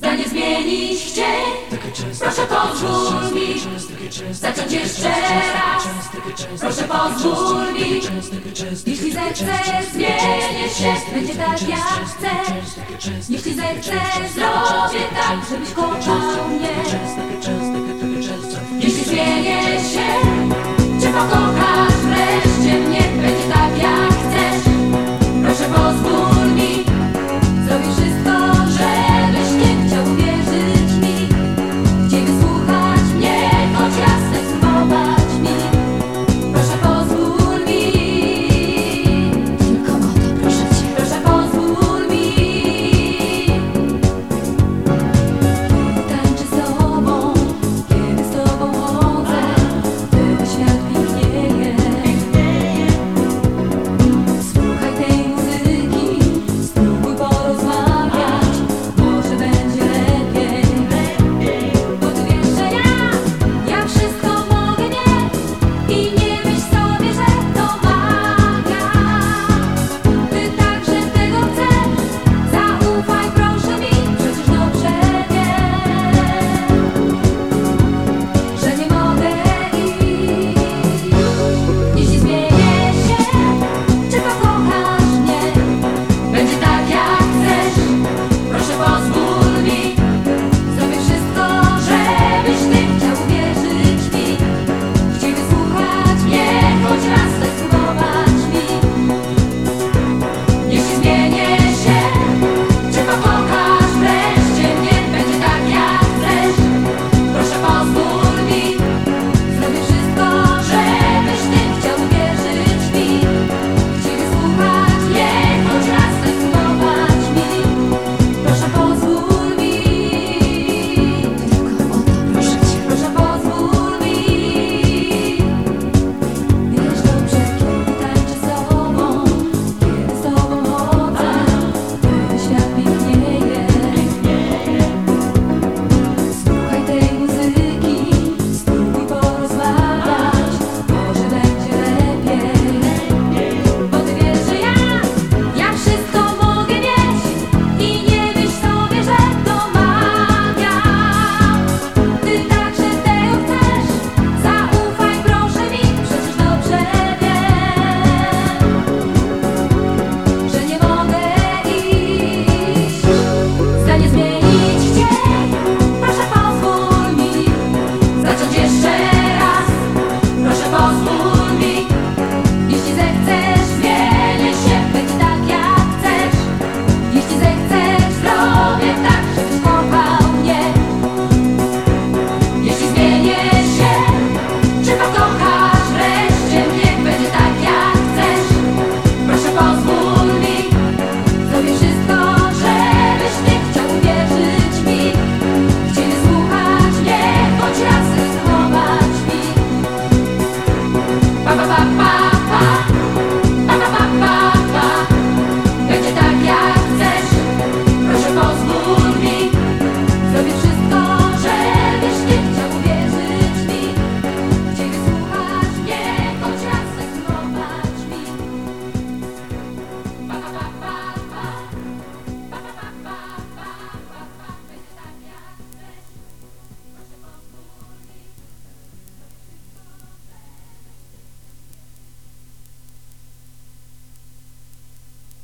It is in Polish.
Za nie zmienić się Proszę pozwól mi Zacząć jeszcze raz. Proszę pozwól mi Jeśli zechcesz zmienię się Będzie tak jak chcę. Jeśli zechcesz zrobię tak Żebyś kochał mnie. Jeśli zmienię się